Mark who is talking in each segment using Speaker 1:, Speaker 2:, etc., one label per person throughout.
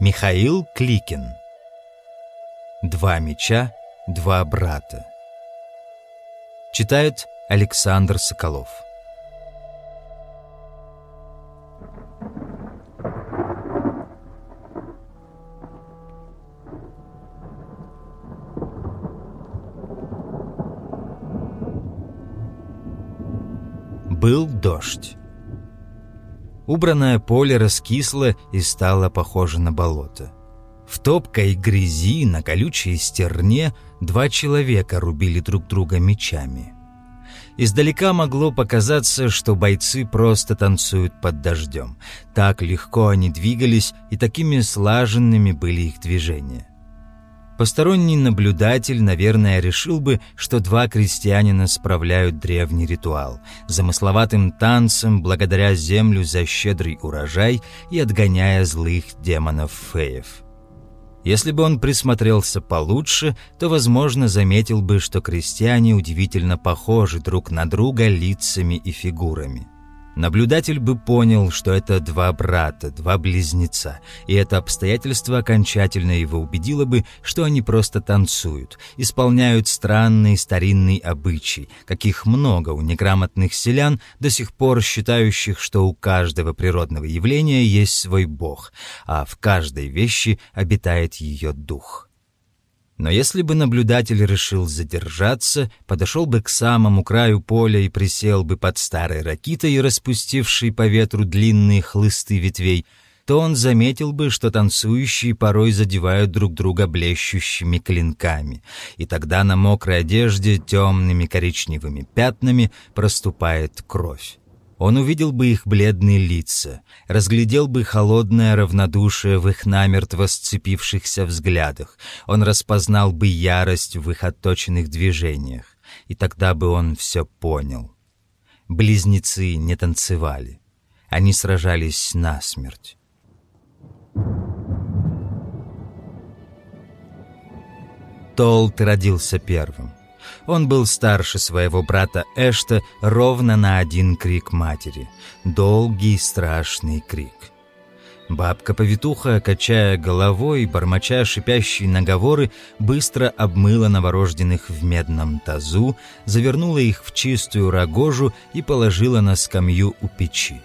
Speaker 1: Михаил Кликин. Два меча, два брата Читает Александр Соколов. Был дождь. Убранное поле раскисло и стало похоже на болото. В топкой грязи на колючей стерне два человека рубили друг друга мечами. Издалека могло показаться, что бойцы просто танцуют под дождем. Так легко они двигались, и такими слаженными были их движения. Посторонний наблюдатель, наверное, решил бы, что два крестьянина справляют древний ритуал, замысловатым танцем благодаря землю за щедрый урожай и отгоняя злых демонов-феев. Если бы он присмотрелся получше, то, возможно, заметил бы, что крестьяне удивительно похожи друг на друга лицами и фигурами. Наблюдатель бы понял, что это два брата, два близнеца, и это обстоятельство окончательно его убедило бы, что они просто танцуют, исполняют странный старинный обычай, каких много у неграмотных селян, до сих пор считающих, что у каждого природного явления есть свой бог, а в каждой вещи обитает ее дух. Но если бы наблюдатель решил задержаться, подошел бы к самому краю поля и присел бы под старой ракитой, распустившей по ветру длинные хлысты ветвей, то он заметил бы, что танцующие порой задевают друг друга блещущими клинками, и тогда на мокрой одежде темными коричневыми пятнами проступает кровь. Он увидел бы их бледные лица, разглядел бы холодное равнодушие в их намертво сцепившихся взглядах, он распознал бы ярость в их отточенных движениях, и тогда бы он все понял. Близнецы не танцевали, они сражались насмерть. Толт родился первым. Он был старше своего брата Эшта ровно на один крик матери. Долгий страшный крик. Бабка-повитуха, качая головой, бормоча шипящие наговоры, быстро обмыла новорожденных в медном тазу, завернула их в чистую рогожу и положила на скамью у печи.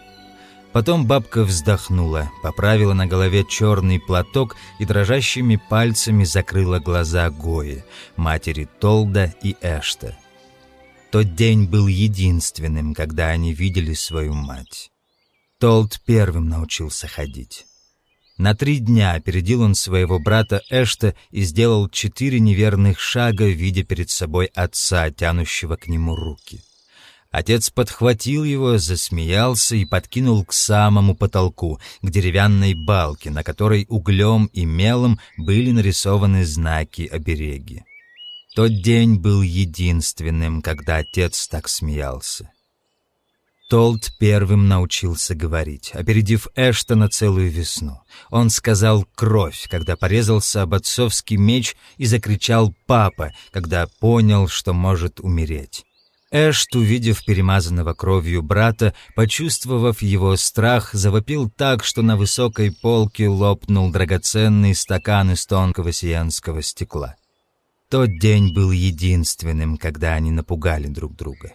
Speaker 1: Потом бабка вздохнула, поправила на голове черный платок и дрожащими пальцами закрыла глаза Гои, матери Толда и Эшта. Тот день был единственным, когда они видели свою мать. Толд первым научился ходить. На три дня опередил он своего брата Эшта и сделал четыре неверных шага, видя перед собой отца, тянущего к нему руки. Отец подхватил его, засмеялся и подкинул к самому потолку, к деревянной балке, на которой углем и мелом были нарисованы знаки-обереги. Тот день был единственным, когда отец так смеялся. Толт первым научился говорить, опередив Эштона целую весну. Он сказал «кровь», когда порезался об отцовский меч и закричал «папа», когда понял, что может умереть. Эшт, увидев перемазанного кровью брата, почувствовав его страх, завопил так, что на высокой полке лопнул драгоценный стакан из тонкого сиенского стекла. Тот день был единственным, когда они напугали друг друга.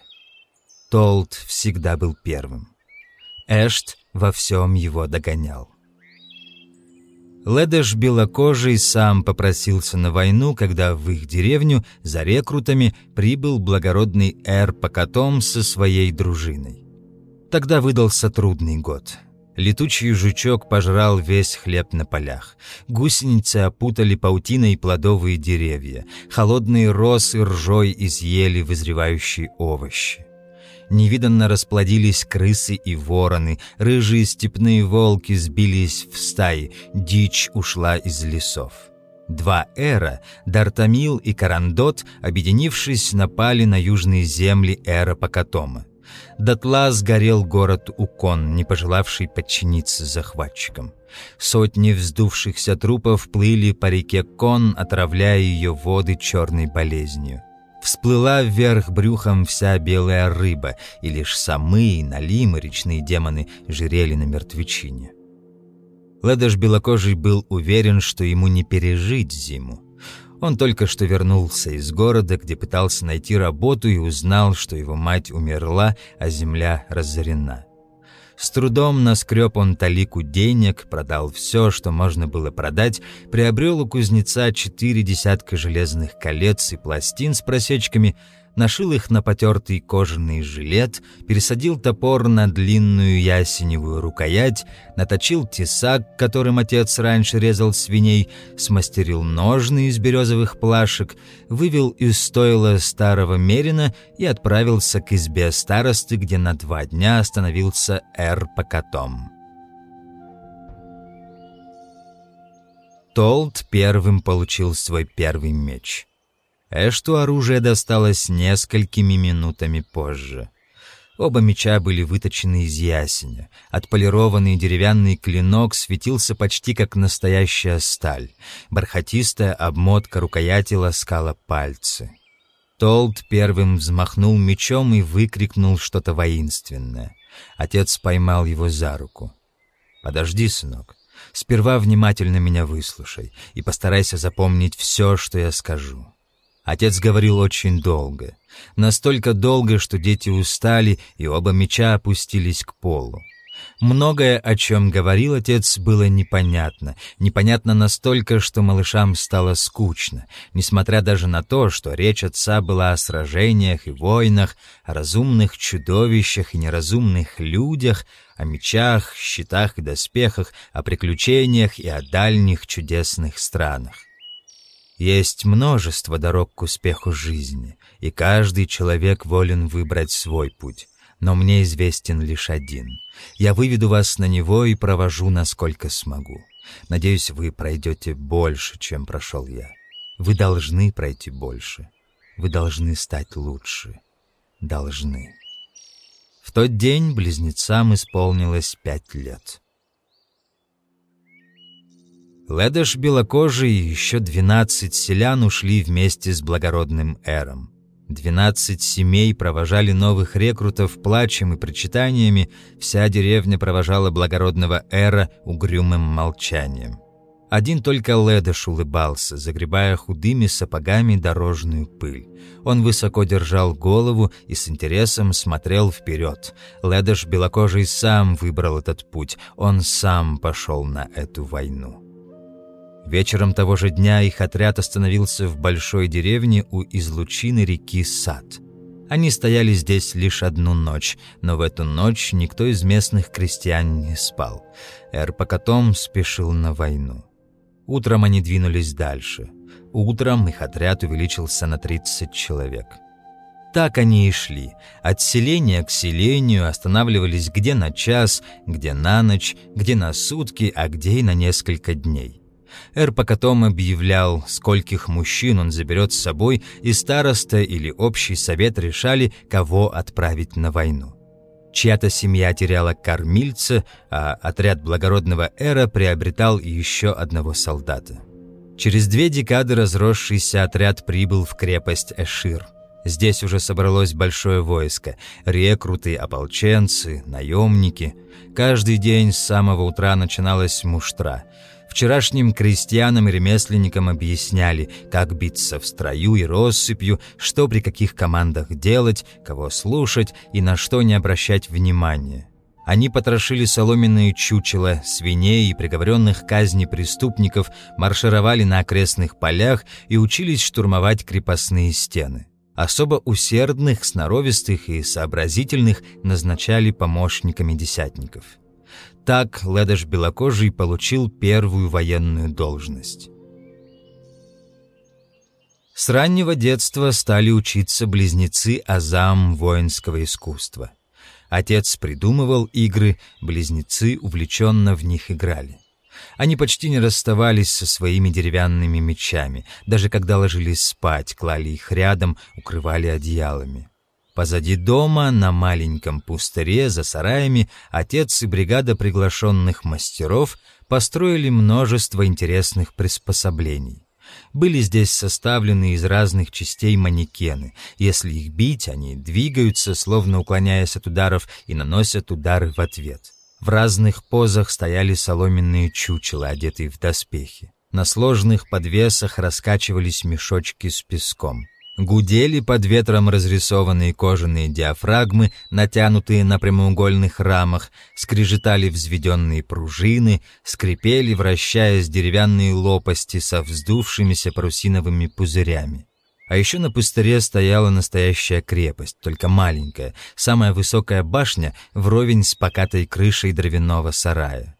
Speaker 1: Толт всегда был первым. Эшт во всем его догонял. Ледеш белокожий сам попросился на войну, когда в их деревню за рекрутами прибыл благородный Эр Покатом со своей дружиной. Тогда выдался трудный год. Летучий жучок пожрал весь хлеб на полях. Гусеницы опутали паутиной плодовые деревья. Холодные росы ржой изъели вызревающие овощи невиданно расплодились крысы и вороны, рыжие степные волки сбились в стаи, дичь ушла из лесов. Два эра, Дартамил и Карандот, объединившись, напали на южные земли эра Покатома. Дотла сгорел город Укон, не пожелавший подчиниться захватчикам. Сотни вздувшихся трупов плыли по реке Кон, отравляя ее воды черной болезнью. Всплыла вверх брюхом вся белая рыба, и лишь самые, налимы, речные демоны жирели на мертвечине. Ледыш Белокожий был уверен, что ему не пережить зиму. Он только что вернулся из города, где пытался найти работу и узнал, что его мать умерла, а земля разорена. С трудом наскреб он талику денег, продал все, что можно было продать, приобрел у кузнеца четыре десятка железных колец и пластин с просечками, нашил их на потертый кожаный жилет, пересадил топор на длинную ясеневую рукоять, наточил тесак, которым отец раньше резал свиней, смастерил ножны из березовых плашек, вывел из стойла старого мерина и отправился к избе старосты, где на два дня остановился Эр Покатом. Толт первым получил свой первый меч — Эшту оружие досталось несколькими минутами позже. Оба меча были выточены из ясеня. Отполированный деревянный клинок светился почти как настоящая сталь. Бархатистая обмотка рукояти ласкала пальцы. Толд первым взмахнул мечом и выкрикнул что-то воинственное. Отец поймал его за руку. «Подожди, сынок. Сперва внимательно меня выслушай и постарайся запомнить все, что я скажу. Отец говорил очень долго. Настолько долго, что дети устали, и оба меча опустились к полу. Многое, о чем говорил отец, было непонятно. Непонятно настолько, что малышам стало скучно, несмотря даже на то, что речь отца была о сражениях и войнах, о разумных чудовищах и неразумных людях, о мечах, щитах и доспехах, о приключениях и о дальних чудесных странах. Есть множество дорог к успеху жизни, и каждый человек волен выбрать свой путь. Но мне известен лишь один. Я выведу вас на него и провожу, насколько смогу. Надеюсь, вы пройдете больше, чем прошел я. Вы должны пройти больше. Вы должны стать лучше. Должны. В тот день близнецам исполнилось пять лет. Ледыш белокожий и еще двенадцать селян ушли вместе с благородным Эром. Двенадцать семей провожали новых рекрутов плачем и причитаниями, вся деревня провожала благородного Эра угрюмым молчанием. Один только Ледыш улыбался, загребая худыми сапогами дорожную пыль. Он высоко держал голову и с интересом смотрел вперед. Ледыш белокожий сам выбрал этот путь, он сам пошел на эту войну. Вечером того же дня их отряд остановился в большой деревне у излучины реки Сад. Они стояли здесь лишь одну ночь, но в эту ночь никто из местных крестьян не спал. Эр Покатом спешил на войну. Утром они двинулись дальше. Утром их отряд увеличился на 30 человек. Так они и шли. От селения к селению останавливались где на час, где на ночь, где на сутки, а где и на несколько дней. Эр потом объявлял, скольких мужчин он заберет с собой, и староста или общий совет решали, кого отправить на войну. Чья-то семья теряла кормильца, а отряд благородного Эра приобретал еще одного солдата. Через две декады разросшийся отряд прибыл в крепость Эшир. Здесь уже собралось большое войско – рекруты, ополченцы, наемники. Каждый день с самого утра начиналась муштра – Вчерашним крестьянам и ремесленникам объясняли, как биться в строю и россыпью, что при каких командах делать, кого слушать и на что не обращать внимания. Они потрошили соломенные чучела, свиней и приговоренных к казни преступников, маршировали на окрестных полях и учились штурмовать крепостные стены. Особо усердных, сноровистых и сообразительных назначали помощниками десятников. Так Ледыш Белокожий получил первую военную должность. С раннего детства стали учиться близнецы азам воинского искусства. Отец придумывал игры, близнецы увлеченно в них играли. Они почти не расставались со своими деревянными мечами, даже когда ложились спать, клали их рядом, укрывали одеялами. Позади дома, на маленьком пустыре за сараями, отец и бригада приглашенных мастеров построили множество интересных приспособлений. Были здесь составлены из разных частей манекены. Если их бить, они двигаются, словно уклоняясь от ударов, и наносят удары в ответ. В разных позах стояли соломенные чучела, одетые в доспехи. На сложных подвесах раскачивались мешочки с песком. Гудели под ветром разрисованные кожаные диафрагмы, натянутые на прямоугольных рамах, скрежетали взведенные пружины, скрипели, вращаясь деревянные лопасти со вздувшимися парусиновыми пузырями. А еще на пустыре стояла настоящая крепость, только маленькая, самая высокая башня вровень с покатой крышей дровяного сарая.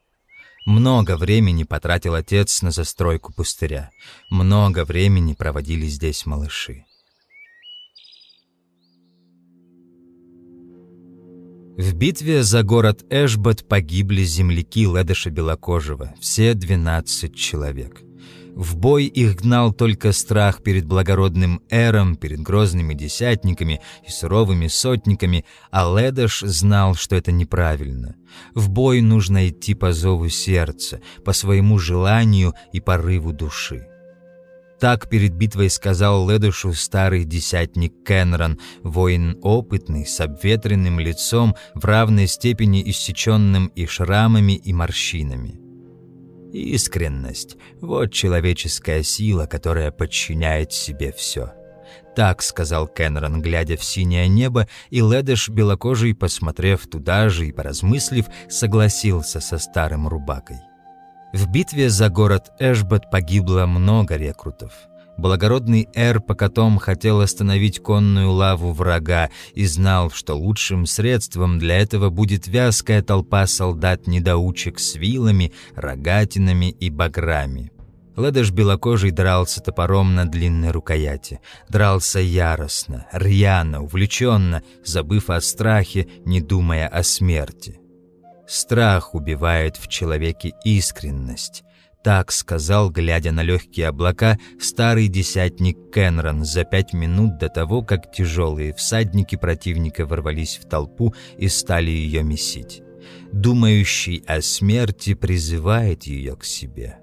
Speaker 1: Много времени потратил отец на застройку пустыря. Много времени проводили здесь малыши. В битве за город Эшбот погибли земляки Ледыша Белокожего, все 12 человек. В бой их гнал только страх перед благородным Эром, перед грозными десятниками и суровыми сотниками, а Ледыш знал, что это неправильно. В бой нужно идти по зову сердца, по своему желанию и порыву души. Так перед битвой сказал Ледушу старый десятник Кенрон, воин опытный, с обветренным лицом, в равной степени иссеченным и шрамами, и морщинами. Искренность — вот человеческая сила, которая подчиняет себе все. Так сказал Кенрон, глядя в синее небо, и Ледыш, белокожий, посмотрев туда же и поразмыслив, согласился со старым рубакой. В битве за город Эшбот погибло много рекрутов. Благородный Эр покотом хотел остановить конную лаву врага и знал, что лучшим средством для этого будет вязкая толпа солдат-недоучек с вилами, рогатинами и баграми. Ледыш белокожий дрался топором на длинной рукояти. Дрался яростно, рьяно, увлеченно, забыв о страхе, не думая о смерти. Страх убивает в человеке искренность. Так сказал, глядя на легкие облака, старый десятник Кенрон за пять минут до того, как тяжелые всадники противника ворвались в толпу и стали ее месить. Думающий о смерти призывает ее к себе.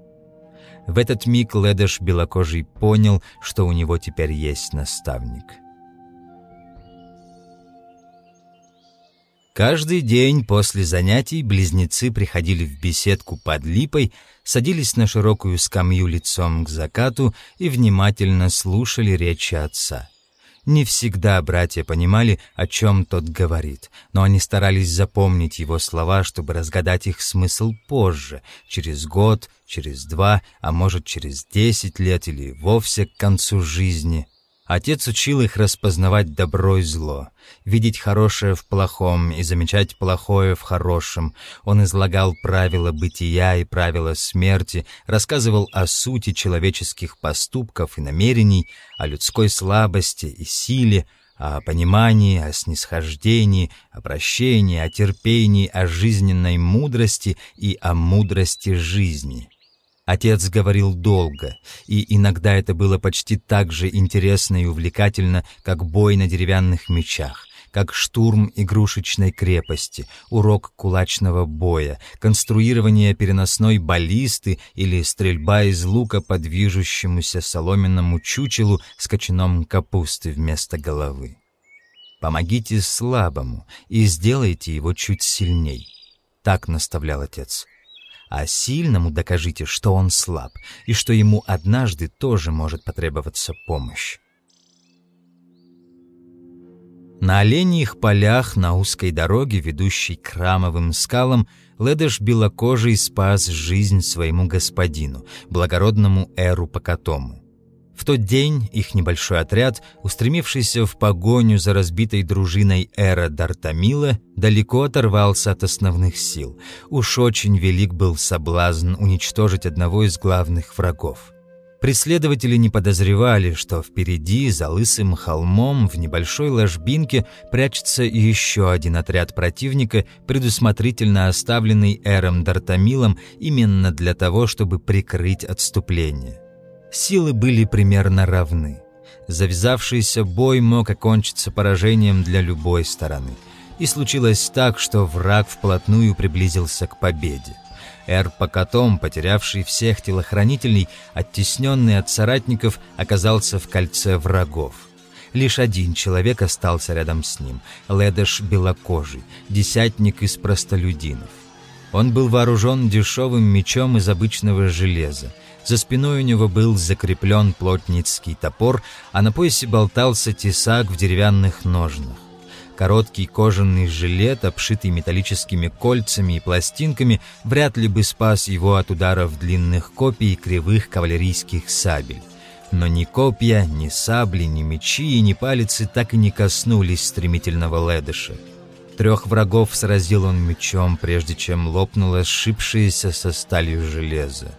Speaker 1: В этот миг Ледыш белокожий понял, что у него теперь есть наставник — Каждый день после занятий близнецы приходили в беседку под липой, садились на широкую скамью лицом к закату и внимательно слушали речи отца. Не всегда братья понимали, о чем тот говорит, но они старались запомнить его слова, чтобы разгадать их смысл позже, через год, через два, а может через десять лет или вовсе к концу жизни. Отец учил их распознавать добро и зло, видеть хорошее в плохом и замечать плохое в хорошем. Он излагал правила бытия и правила смерти, рассказывал о сути человеческих поступков и намерений, о людской слабости и силе, о понимании, о снисхождении, о прощении, о терпении, о жизненной мудрости и о мудрости жизни. Отец говорил долго, и иногда это было почти так же интересно и увлекательно, как бой на деревянных мечах, как штурм игрушечной крепости, урок кулачного боя, конструирование переносной баллисты или стрельба из лука по движущемуся соломенному чучелу с кочаном капусты вместо головы. «Помогите слабому и сделайте его чуть сильней», — так наставлял отец а сильному докажите, что он слаб и что ему однажды тоже может потребоваться помощь. На оленьих полях на узкой дороге, ведущей к рамовым скалам, Ледыш белокожий спас жизнь своему господину, благородному Эру Покатому. В тот день их небольшой отряд, устремившийся в погоню за разбитой дружиной Эра Дартамила, далеко оторвался от основных сил. Уж очень велик был соблазн уничтожить одного из главных врагов. Преследователи не подозревали, что впереди, за лысым холмом, в небольшой ложбинке, прячется еще один отряд противника, предусмотрительно оставленный Эром Дартамилом именно для того, чтобы прикрыть отступление. Силы были примерно равны. Завязавшийся бой мог окончиться поражением для любой стороны. И случилось так, что враг вплотную приблизился к победе. Эр Покатом, потерявший всех телохранителей, оттесненный от соратников, оказался в кольце врагов. Лишь один человек остался рядом с ним — Ледыш Белокожий, десятник из простолюдинов. Он был вооружен дешевым мечом из обычного железа. За спиной у него был закреплен плотницкий топор, а на поясе болтался тесак в деревянных ножнах. Короткий кожаный жилет, обшитый металлическими кольцами и пластинками, вряд ли бы спас его от ударов длинных копий и кривых кавалерийских сабель. Но ни копья, ни сабли, ни мечи и ни палицы так и не коснулись стремительного ледыша. Трех врагов сразил он мечом, прежде чем лопнуло сшибшееся со сталью железо.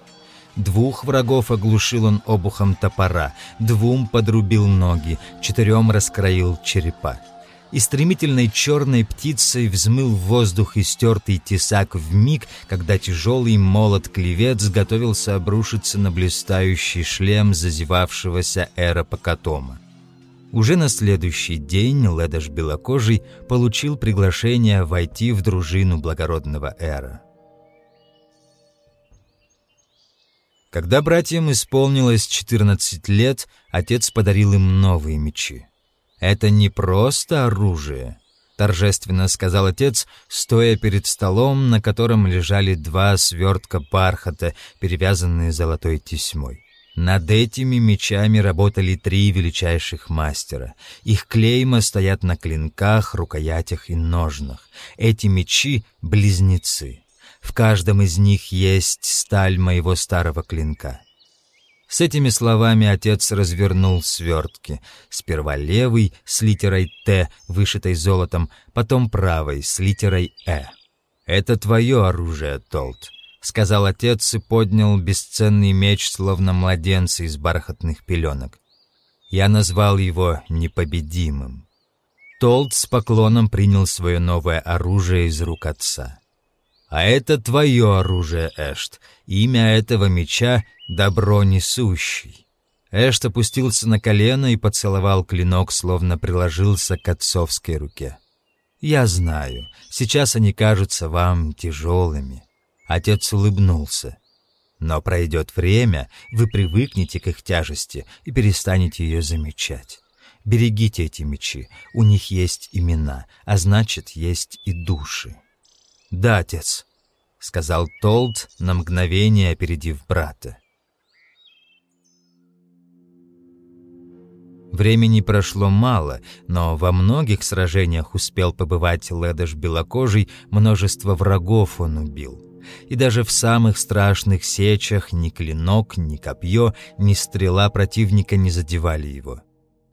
Speaker 1: Двух врагов оглушил он обухом топора, двум подрубил ноги, четырем раскроил черепа и стремительной черной птицей взмыл в воздух истертый тесак в миг, когда тяжелый молот-клевец готовился обрушиться на блистающий шлем зазевавшегося эра Покатома. Уже на следующий день Ледаш Белокожий получил приглашение войти в дружину благородного эра. Когда братьям исполнилось 14 лет, отец подарил им новые мечи. «Это не просто оружие», — торжественно сказал отец, стоя перед столом, на котором лежали два свертка бархата, перевязанные золотой тесьмой. Над этими мечами работали три величайших мастера. Их клейма стоят на клинках, рукоятях и ножнах. Эти мечи — близнецы. В каждом из них есть сталь моего старого клинка. С этими словами отец развернул свертки. Сперва левый с литерой «Т», вышитой золотом, потом правой с литерой «Э». «Это твое оружие, Толт», — сказал отец и поднял бесценный меч, словно младенца из бархатных пеленок. Я назвал его непобедимым. Толт с поклоном принял свое новое оружие из рук отца. «А это твое оружие, Эшт. Имя этого меча — Добро Несущий». Эшт опустился на колено и поцеловал клинок, словно приложился к отцовской руке. «Я знаю, сейчас они кажутся вам тяжелыми». Отец улыбнулся. «Но пройдет время, вы привыкнете к их тяжести и перестанете ее замечать. Берегите эти мечи, у них есть имена, а значит, есть и души». «Да, отец», — сказал Толд, на мгновение опередив брата. Времени прошло мало, но во многих сражениях успел побывать Ледыш Белокожий, множество врагов он убил. И даже в самых страшных сечах ни клинок, ни копье, ни стрела противника не задевали его.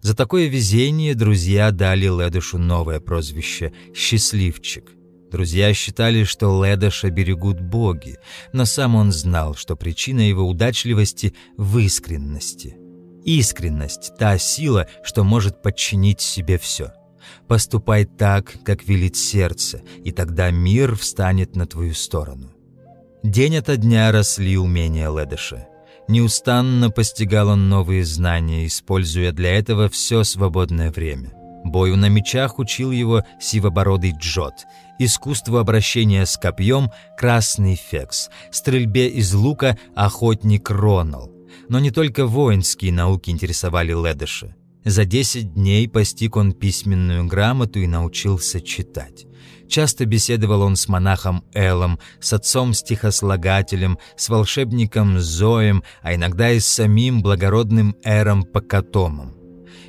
Speaker 1: За такое везение друзья дали Ледышу новое прозвище «Счастливчик». Друзья считали, что Ледоша берегут боги, но сам он знал, что причина его удачливости в искренности. Искренность — та сила, что может подчинить себе все. Поступай так, как велит сердце, и тогда мир встанет на твою сторону. День ото дня росли умения Ледыша. Неустанно постигал он новые знания, используя для этого все свободное время — Бою на мечах учил его сивобородый Джот, искусству обращения с копьем – Красный Фекс, стрельбе из лука – охотник Ронал. Но не только воинские науки интересовали Ледыша. За десять дней постиг он письменную грамоту и научился читать. Часто беседовал он с монахом Элом, с отцом-стихослагателем, с волшебником Зоем, а иногда и с самим благородным Эром Покатомом.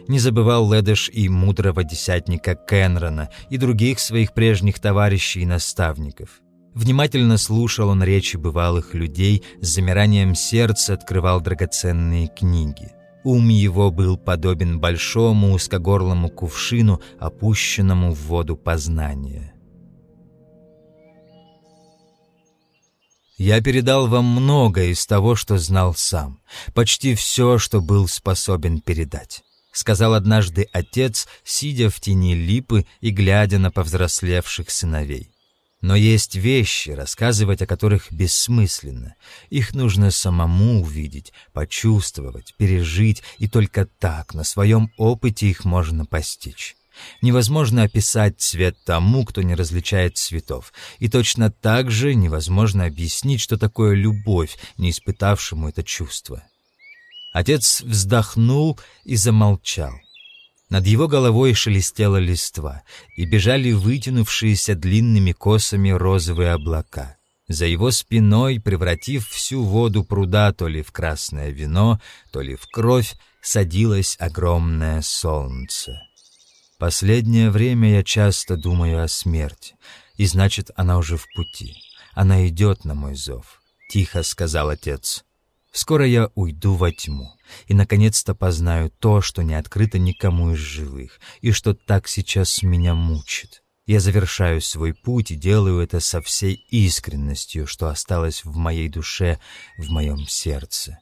Speaker 1: Не забывал Ледыш и мудрого десятника Кенрона, и других своих прежних товарищей и наставников. Внимательно слушал он речи бывалых людей, с замиранием сердца открывал драгоценные книги. Ум его был подобен большому узкогорлому кувшину, опущенному в воду познания. Я передал вам многое из того, что знал сам, почти все, что был способен передать сказал однажды отец, сидя в тени липы и глядя на повзрослевших сыновей. Но есть вещи, рассказывать о которых бессмысленно. Их нужно самому увидеть, почувствовать, пережить, и только так, на своем опыте их можно постичь. Невозможно описать цвет тому, кто не различает цветов, и точно так же невозможно объяснить, что такое любовь, не испытавшему это чувство. Отец вздохнул и замолчал. Над его головой шелестела листва, и бежали вытянувшиеся длинными косами розовые облака. За его спиной, превратив всю воду пруда то ли в красное вино, то ли в кровь, садилось огромное солнце. Последнее время я часто думаю о смерти, и значит, она уже в пути. Она идет на мой зов, — тихо сказал отец. Скоро я уйду во тьму и, наконец-то, познаю то, что не открыто никому из живых, и что так сейчас меня мучит. Я завершаю свой путь и делаю это со всей искренностью, что осталось в моей душе, в моем сердце.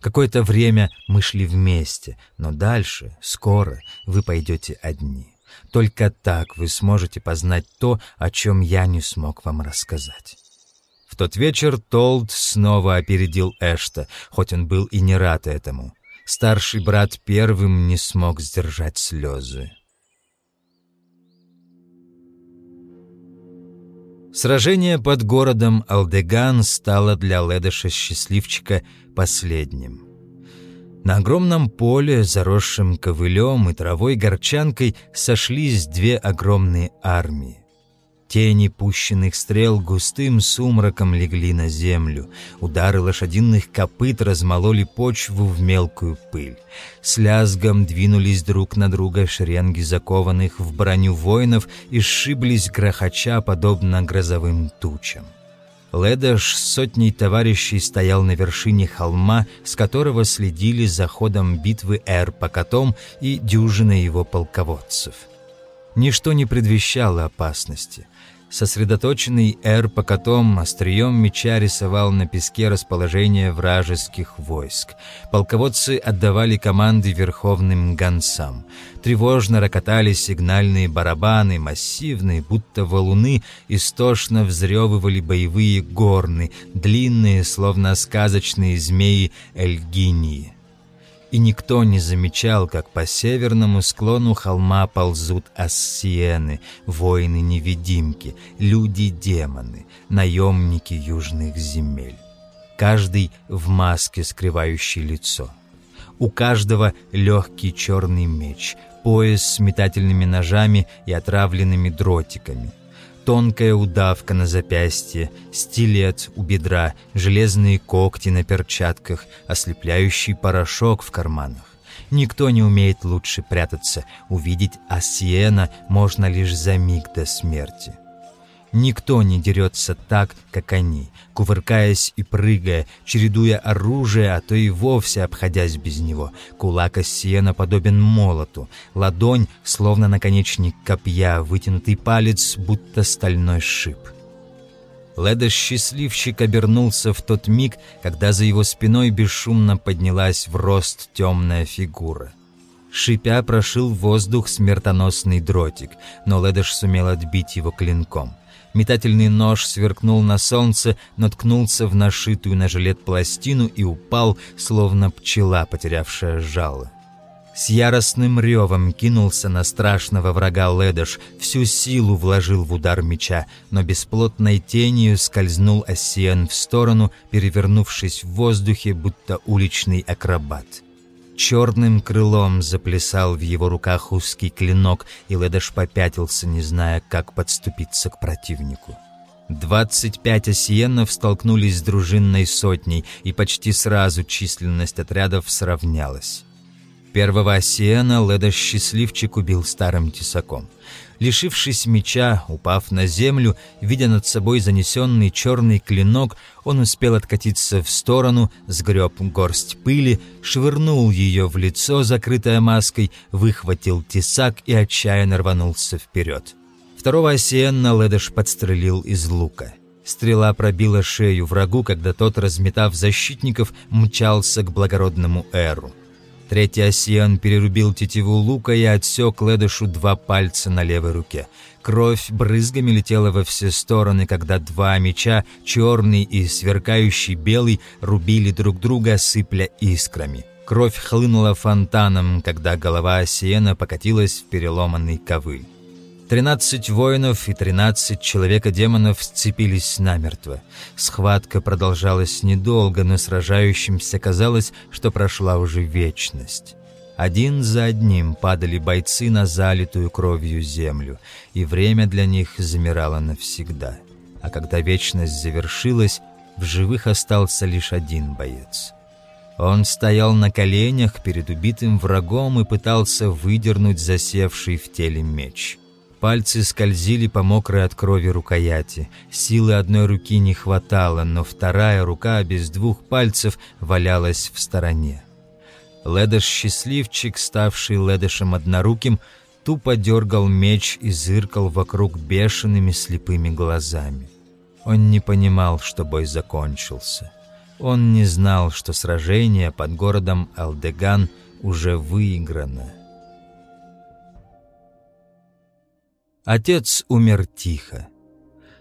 Speaker 1: Какое-то время мы шли вместе, но дальше, скоро, вы пойдете одни. Только так вы сможете познать то, о чем я не смог вам рассказать. В тот вечер Толд снова опередил Эшта, хоть он был и не рад этому. Старший брат первым не смог сдержать слезы. Сражение под городом Алдеган стало для Ледыша-счастливчика последним. На огромном поле, заросшем ковылем и травой-горчанкой, сошлись две огромные армии. Тени пущенных стрел густым сумраком легли на землю. Удары лошадиных копыт размололи почву в мелкую пыль. С лязгом двинулись друг на друга шеренги закованных в броню воинов и сшиблись грохоча, подобно грозовым тучам. Ледаш с сотней товарищей стоял на вершине холма, с которого следили за ходом битвы Эр Покатом и дюжина его полководцев. Ничто не предвещало опасности. Сосредоточенный Эр покотом острием меча рисовал на песке расположение вражеских войск. Полководцы отдавали команды верховным гонцам. Тревожно рокотали сигнальные барабаны, массивные, будто валуны, истошно взрёвывали боевые горны, длинные, словно сказочные змеи Эльгинии и никто не замечал, как по северному склону холма ползут ассиены, воины-невидимки, люди-демоны, наемники южных земель. Каждый в маске, скрывающей лицо. У каждого легкий черный меч, пояс с метательными ножами и отравленными дротиками — Тонкая удавка на запястье, стилет у бедра, железные когти на перчатках, ослепляющий порошок в карманах. Никто не умеет лучше прятаться, увидеть Асиена можно лишь за миг до смерти. Никто не дерется так, как они, кувыркаясь и прыгая, чередуя оружие, а то и вовсе обходясь без него. Кулак Ассиена подобен молоту, ладонь, словно наконечник копья, вытянутый палец, будто стальной шип. Леда-счастливчик обернулся в тот миг, когда за его спиной бесшумно поднялась в рост темная фигура. Шипя прошил воздух смертоносный дротик, но Ледыш сумел отбить его клинком. Метательный нож сверкнул на солнце, наткнулся в нашитую на жилет пластину и упал, словно пчела, потерявшая жало. С яростным ревом кинулся на страшного врага Ледыш, всю силу вложил в удар меча, но бесплотной тенью скользнул Осиен в сторону, перевернувшись в воздухе, будто уличный акробат. Черным крылом заплясал в его руках узкий клинок, и Ледыш попятился, не зная, как подступиться к противнику. Двадцать пять осиенов столкнулись с дружинной сотней, и почти сразу численность отрядов сравнялась. Первого осиена Леда-счастливчик убил старым тесаком. Лишившись меча, упав на землю, видя над собой занесенный черный клинок, он успел откатиться в сторону, сгреб горсть пыли, швырнул ее в лицо, закрытое маской, выхватил тесак и отчаянно рванулся вперед. Второго осиенна Ледыш подстрелил из лука. Стрела пробила шею врагу, когда тот, разметав защитников, мчался к благородному Эру. Третий осиан перерубил тетиву лука и отсек Ледышу два пальца на левой руке. Кровь брызгами летела во все стороны, когда два меча, черный и сверкающий белый, рубили друг друга, сыпля искрами. Кровь хлынула фонтаном, когда голова Осиена покатилась в переломанный ковыль. Тринадцать воинов и тринадцать человека-демонов сцепились намертво. Схватка продолжалась недолго, но сражающимся казалось, что прошла уже вечность. Один за одним падали бойцы на залитую кровью землю, и время для них замирало навсегда. а когда вечность завершилась, в живых остался лишь один боец. Он стоял на коленях перед убитым врагом и пытался выдернуть засевший в теле меч. Пальцы скользили по мокрой от крови рукояти. Силы одной руки не хватало, но вторая рука без двух пальцев валялась в стороне. Ледыш-счастливчик, ставший Ледышем одноруким, тупо дергал меч и зыркал вокруг бешеными слепыми глазами. Он не понимал, что бой закончился. Он не знал, что сражение под городом Алдеган уже выиграно. Отец умер тихо.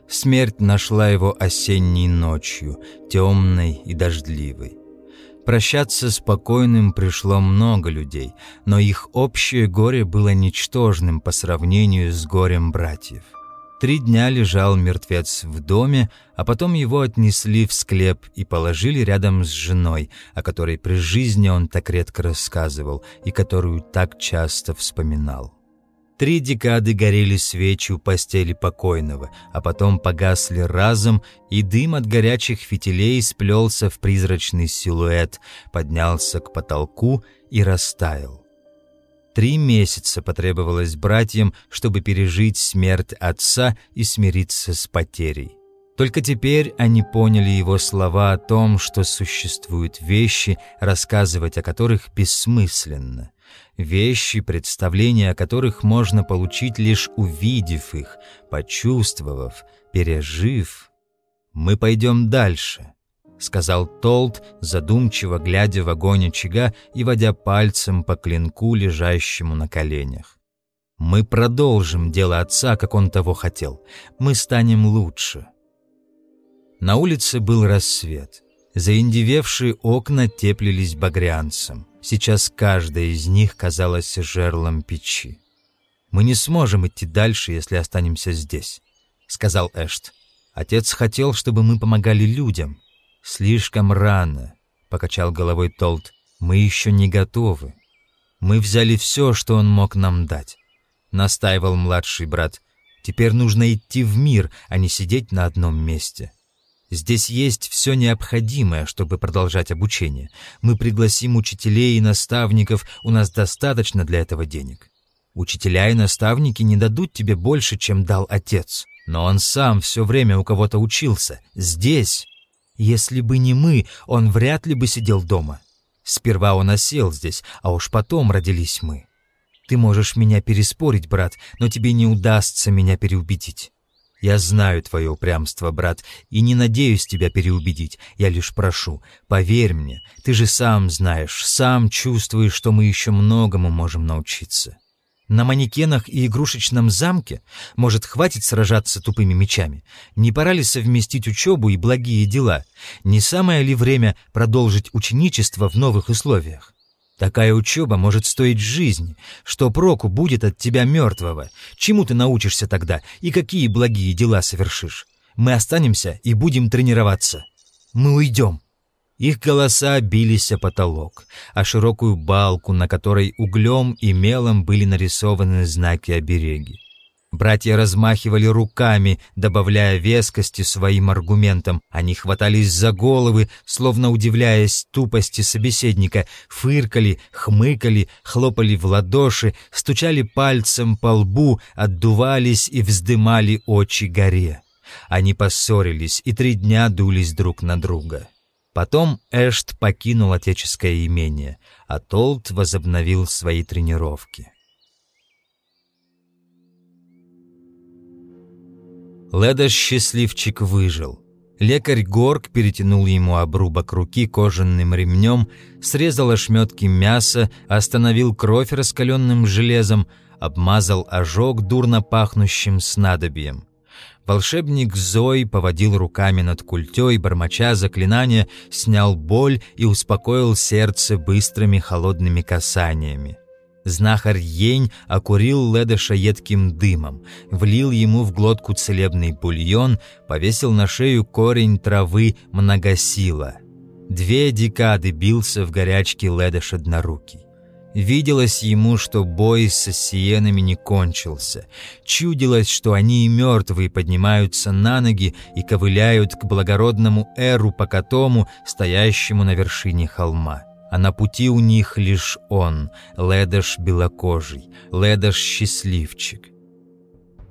Speaker 1: Смерть нашла его осенней ночью, темной и дождливой. Прощаться спокойным пришло много людей, но их общее горе было ничтожным по сравнению с горем братьев. Три дня лежал мертвец в доме, а потом его отнесли в склеп и положили рядом с женой, о которой при жизни он так редко рассказывал и которую так часто вспоминал. Три декады горели свечи у постели покойного, а потом погасли разом, и дым от горячих фитилей сплелся в призрачный силуэт, поднялся к потолку и растаял. Три месяца потребовалось братьям, чтобы пережить смерть отца и смириться с потерей. Только теперь они поняли его слова о том, что существуют вещи, рассказывать о которых бессмысленно — Вещи, представления о которых можно получить лишь увидев их, почувствовав, пережив. «Мы пойдем дальше», — сказал Толт, задумчиво глядя в огонь очага и водя пальцем по клинку, лежащему на коленях. «Мы продолжим дело отца, как он того хотел. Мы станем лучше». На улице был рассвет. Заиндевевшие окна теплились багрянцем. Сейчас каждая из них казалась жерлом печи. «Мы не сможем идти дальше, если останемся здесь», — сказал Эшт. «Отец хотел, чтобы мы помогали людям. Слишком рано», — покачал головой Толт. «Мы еще не готовы. Мы взяли все, что он мог нам дать», — настаивал младший брат. «Теперь нужно идти в мир, а не сидеть на одном месте». Здесь есть все необходимое, чтобы продолжать обучение. Мы пригласим учителей и наставников, у нас достаточно для этого денег. Учителя и наставники не дадут тебе больше, чем дал отец. Но он сам все время у кого-то учился. Здесь. Если бы не мы, он вряд ли бы сидел дома. Сперва он осел здесь, а уж потом родились мы. Ты можешь меня переспорить, брат, но тебе не удастся меня переубедить. Я знаю твое упрямство, брат, и не надеюсь тебя переубедить. Я лишь прошу, поверь мне, ты же сам знаешь, сам чувствуешь, что мы еще многому можем научиться. На манекенах и игрушечном замке, может, хватит сражаться тупыми мечами? Не пора ли совместить учебу и благие дела? Не самое ли время продолжить ученичество в новых условиях? Такая учеба может стоить жизнь. Что проку будет от тебя мертвого? Чему ты научишься тогда и какие благие дела совершишь? Мы останемся и будем тренироваться. Мы уйдем». Их голоса бились о потолок, о широкую балку, на которой углем и мелом были нарисованы знаки обереги. Братья размахивали руками, добавляя вескости своим аргументам. Они хватались за головы, словно удивляясь тупости собеседника, фыркали, хмыкали, хлопали в ладоши, стучали пальцем по лбу, отдувались и вздымали очи горе. Они поссорились и три дня дулись друг на друга. Потом Эшт покинул отеческое имение, а Толт возобновил свои тренировки. Леда-счастливчик выжил. Лекарь Горг перетянул ему обрубок руки кожаным ремнем, срезал ошметки мяса, остановил кровь раскаленным железом, обмазал ожог дурно пахнущим снадобьем. Волшебник Зой поводил руками над культей, бормоча заклинания, снял боль и успокоил сердце быстрыми холодными касаниями. Знахарь Ень окурил Ледыша едким дымом, влил ему в глотку целебный бульон, повесил на шею корень травы многосила. Две декады бился в горячке Ледыш однорукий. Виделось ему, что бой с сиенами не кончился. Чудилось, что они и мертвые поднимаются на ноги и ковыляют к благородному Эру Покатому, стоящему на вершине холма. А на пути у них лишь он, Ледаш белокожий, Ледаш счастливчик.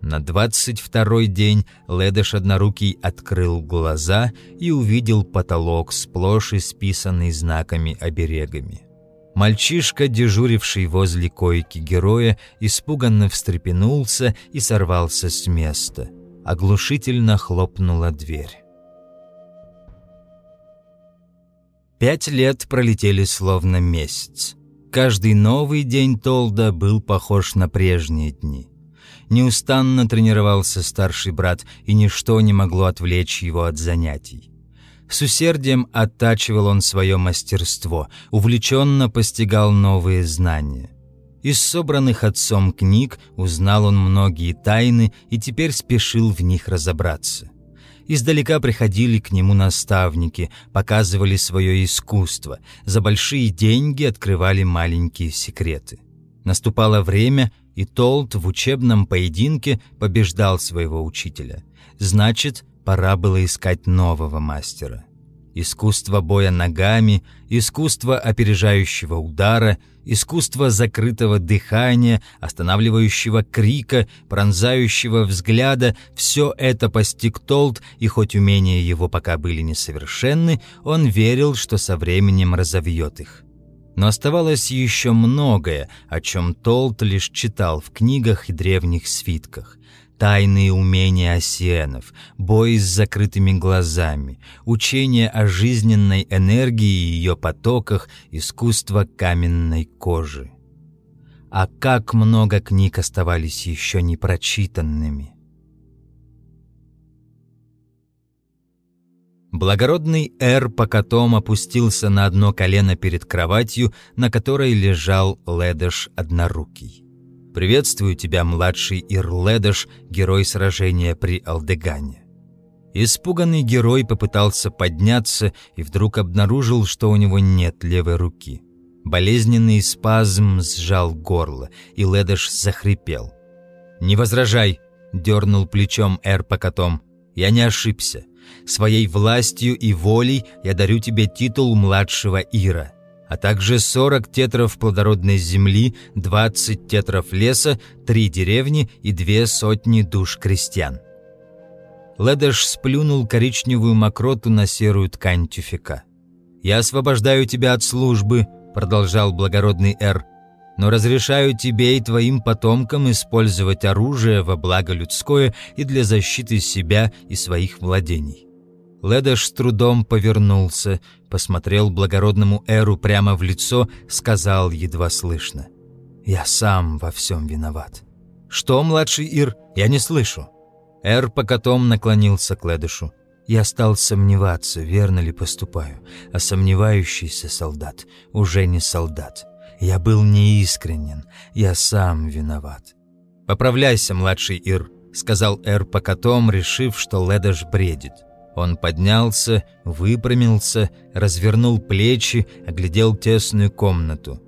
Speaker 1: На двадцать второй день Ледаш однорукий открыл глаза и увидел потолок, сплошь исписанный знаками-оберегами. Мальчишка, дежуривший возле койки героя, испуганно встрепенулся и сорвался с места. Оглушительно хлопнула дверь. Пять лет пролетели словно месяц. Каждый новый день Толда был похож на прежние дни. Неустанно тренировался старший брат, и ничто не могло отвлечь его от занятий. С усердием оттачивал он свое мастерство, увлеченно постигал новые знания. Из собранных отцом книг узнал он многие тайны и теперь спешил в них разобраться. Издалека приходили к нему наставники, показывали свое искусство, за большие деньги открывали маленькие секреты. Наступало время, и Толт в учебном поединке побеждал своего учителя. Значит, Пора было искать нового мастера. Искусство боя ногами, искусство опережающего удара, искусство закрытого дыхания, останавливающего крика, пронзающего взгляда – все это постиг Толт, и хоть умения его пока были несовершенны, он верил, что со временем разовьет их. Но оставалось еще многое, о чем Толт лишь читал в книгах и древних свитках тайные умения осиенов, бой с закрытыми глазами, учение о жизненной энергии и ее потоках, искусство каменной кожи. А как много книг оставались еще непрочитанными. Благородный Эр покатом опустился на одно колено перед кроватью, на которой лежал Ледыш однорукий. «Приветствую тебя, младший Ирледыш, герой сражения при Алдегане». Испуганный герой попытался подняться и вдруг обнаружил, что у него нет левой руки. Болезненный спазм сжал горло, и Ледыш захрипел. «Не возражай!» — дернул плечом Эр покатом. «Я не ошибся. Своей властью и волей я дарю тебе титул младшего Ира а также 40 тетров плодородной земли, 20 тетров леса, 3 деревни и две сотни душ крестьян. Ледеш сплюнул коричневую мокроту на серую ткань тюфика. «Я освобождаю тебя от службы», — продолжал благородный Эр, «но разрешаю тебе и твоим потомкам использовать оружие во благо людское и для защиты себя и своих владений. Ледаш с трудом повернулся, посмотрел благородному Эру прямо в лицо, сказал едва слышно. «Я сам во всем виноват». «Что, младший Ир? Я не слышу». Эр покотом наклонился к Ледышу. Я стал сомневаться, верно ли поступаю, а сомневающийся солдат уже не солдат. Я был неискренен, я сам виноват. «Поправляйся, младший Ир», — сказал Эр покотом, решив, что Ледыш бредит. Он поднялся, выпрямился, развернул плечи, оглядел тесную комнату.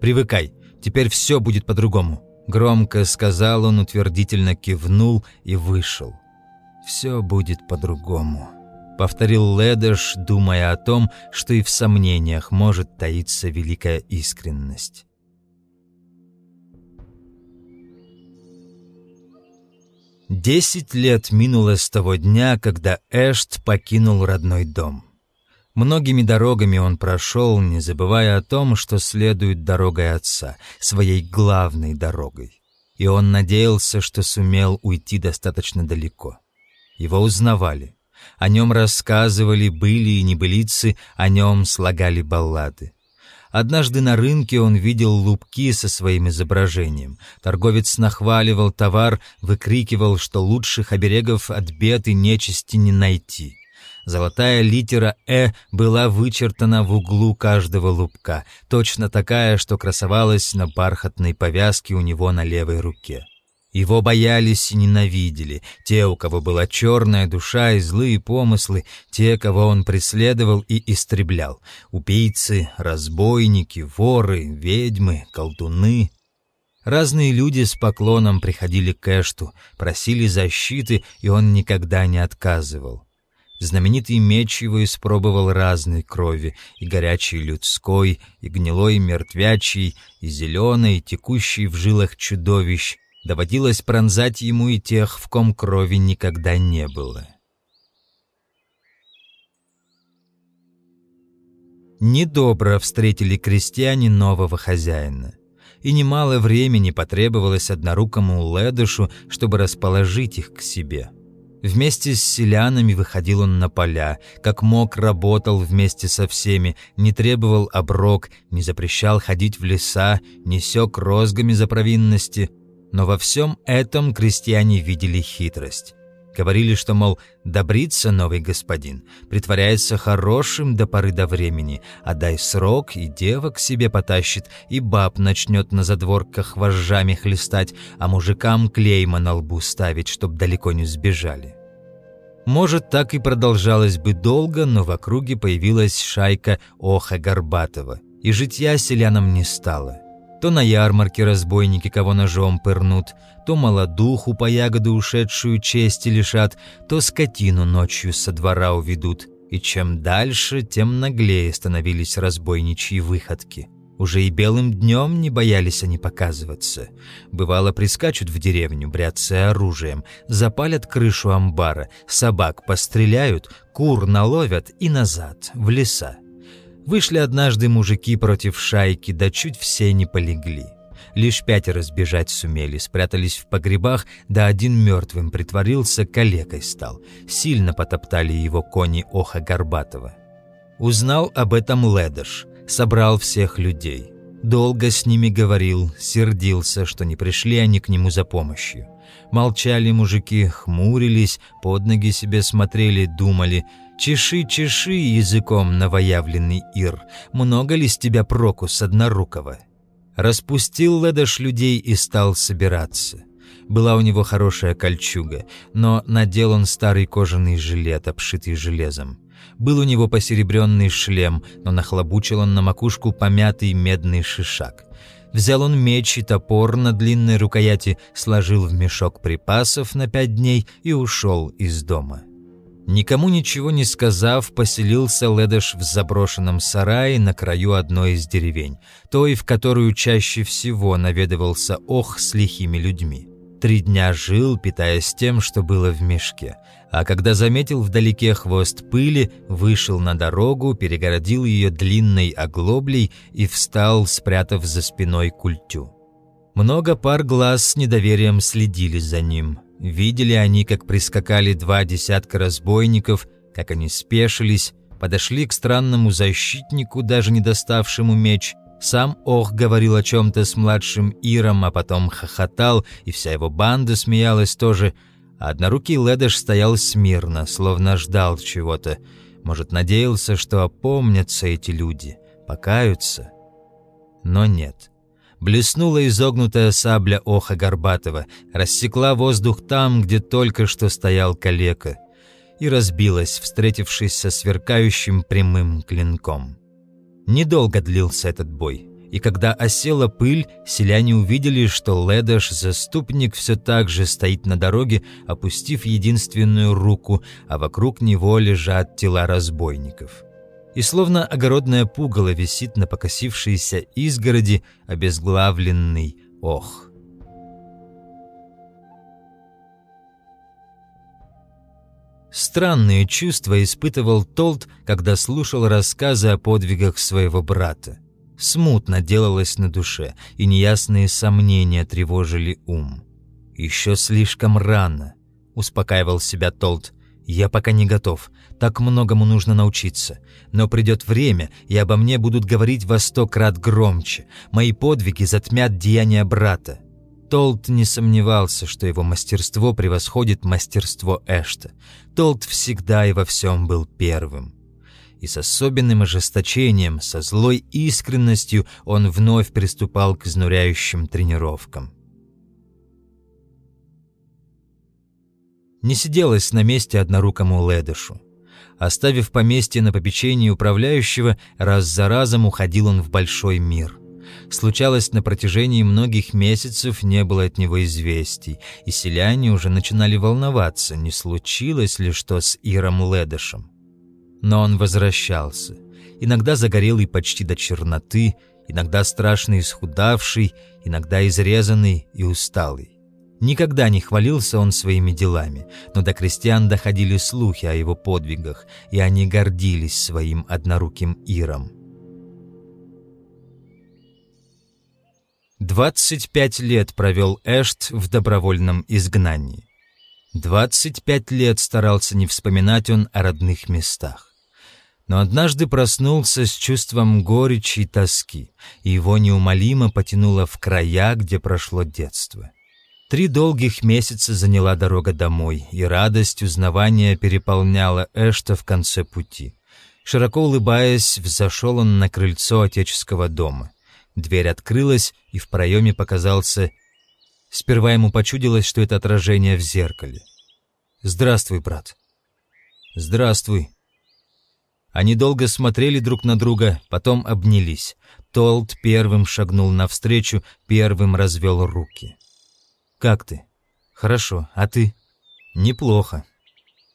Speaker 1: «Привыкай, теперь все будет по-другому», — громко сказал он, утвердительно кивнул и вышел. «Все будет по-другому», — повторил Ледыш, думая о том, что и в сомнениях может таиться великая искренность. Десять лет минуло с того дня, когда Эшт покинул родной дом. Многими дорогами он прошел, не забывая о том, что следует дорогой отца, своей главной дорогой. И он надеялся, что сумел уйти достаточно далеко. Его узнавали. О нем рассказывали были и небылицы, о нем слагали баллады. Однажды на рынке он видел лупки со своим изображением. Торговец нахваливал товар, выкрикивал, что лучших оберегов от бед и нечисти не найти. Золотая литера «Э» была вычертана в углу каждого лупка, точно такая, что красовалась на бархатной повязке у него на левой руке. Его боялись и ненавидели, те, у кого была черная душа и злые помыслы, те, кого он преследовал и истреблял. Убийцы, разбойники, воры, ведьмы, колдуны. Разные люди с поклоном приходили к Эшту, просили защиты, и он никогда не отказывал. Знаменитый меч его испробовал разной крови, и горячей людской, и гнилой мертвячей, и зеленой, текущей в жилах чудовищ. Доводилось пронзать ему и тех, в ком крови никогда не было. Недобро встретили крестьяне нового хозяина. И немало времени потребовалось однорукому Ледышу, чтобы расположить их к себе – Вместе с селянами выходил он на поля, как мог работал вместе со всеми, не требовал оброк, не запрещал ходить в леса, не сёк розгами за провинности. Но во всем этом крестьяне видели хитрость. Говорили, что, мол, добрится новый господин, притворяется хорошим до поры до времени, а дай срок, и девок себе потащит, и баб начнет на задворках вожжами хлестать, а мужикам клейма на лбу ставить, чтоб далеко не сбежали. Может, так и продолжалось бы долго, но в округе появилась шайка Оха Горбатова, и житья селянам не стало. То на ярмарке разбойники кого ножом пырнут, то молодуху по ягоду ушедшую чести лишат, то скотину ночью со двора уведут. И чем дальше, тем наглее становились разбойничьи выходки. Уже и белым днем не боялись они показываться. Бывало, прискачут в деревню, бряться оружием, запалят крышу амбара, собак постреляют, кур наловят и назад, в леса. Вышли однажды мужики против шайки, да чуть все не полегли. Лишь пятеро сбежать сумели, спрятались в погребах, да один мертвым притворился, калекой стал. Сильно потоптали его кони Оха Горбатова. Узнал об этом Ледыш, собрал всех людей. Долго с ними говорил, сердился, что не пришли они к нему за помощью. Молчали мужики, хмурились, под ноги себе смотрели, думали – Чеши, чеши языком, новоявленный Ир, много ли с тебя проку с однорукого? Распустил Ледаш людей и стал собираться. Была у него хорошая кольчуга, но надел он старый кожаный жилет, обшитый железом. Был у него посеребренный шлем, но нахлобучил он на макушку помятый медный шишак. Взял он меч и топор на длинной рукояти, сложил в мешок припасов на пять дней и ушел из дома. Никому ничего не сказав, поселился Ледыш в заброшенном сарае на краю одной из деревень, той, в которую чаще всего наведывался Ох с лихими людьми. Три дня жил, питаясь тем, что было в мешке, а когда заметил вдалеке хвост пыли, вышел на дорогу, перегородил ее длинной оглоблей и встал, спрятав за спиной культю. Много пар глаз с недоверием следили за ним – Видели они, как прискакали два десятка разбойников, как они спешились, подошли к странному защитнику, даже не доставшему меч. Сам Ох говорил о чем-то с младшим Иром, а потом хохотал, и вся его банда смеялась тоже. А однорукий Ледыш стоял смирно, словно ждал чего-то. Может, надеялся, что опомнятся эти люди, покаются. Но нет. Блеснула изогнутая сабля Оха Горбатова, рассекла воздух там, где только что стоял калека, и разбилась, встретившись со сверкающим прямым клинком. Недолго длился этот бой, и когда осела пыль, селяне увидели, что Ледаш, заступник, все так же стоит на дороге, опустив единственную руку, а вокруг него лежат тела разбойников и словно огородное пугало висит на покосившейся изгороди обезглавленный ох. Странные чувства испытывал Толт, когда слушал рассказы о подвигах своего брата. Смутно делалось на душе, и неясные сомнения тревожили ум. «Еще слишком рано», — успокаивал себя Толт. «Я пока не готов. Так многому нужно научиться. Но придет время, и обо мне будут говорить во сто крат громче. Мои подвиги затмят деяния брата». Толт не сомневался, что его мастерство превосходит мастерство Эшта. Толт всегда и во всем был первым. И с особенным ожесточением, со злой искренностью он вновь приступал к изнуряющим тренировкам. Не сиделось на месте однорукому Ледышу. Оставив поместье на попечении управляющего, раз за разом уходил он в большой мир. Случалось, на протяжении многих месяцев не было от него известий, и селяне уже начинали волноваться, не случилось ли что с Иром Ледышем. Но он возвращался, иногда загорелый почти до черноты, иногда страшно исхудавший, иногда изрезанный и усталый. Никогда не хвалился он своими делами, но до крестьян доходили слухи о его подвигах, и они гордились своим одноруким Иром. 25 лет провел Эшт в добровольном изгнании. 25 лет старался не вспоминать он о родных местах. Но однажды проснулся с чувством горечи и тоски, и его неумолимо потянуло в края, где прошло детство. Три долгих месяца заняла дорога домой, и радость узнавания переполняла Эшта в конце пути. Широко улыбаясь, взошел он на крыльцо отеческого дома. Дверь открылась, и в проеме показался... Сперва ему почудилось, что это отражение в зеркале. «Здравствуй, брат». «Здравствуй». Они долго смотрели друг на друга, потом обнялись. Толт первым шагнул навстречу, первым развел руки. «Как ты?» «Хорошо. А ты?» «Неплохо».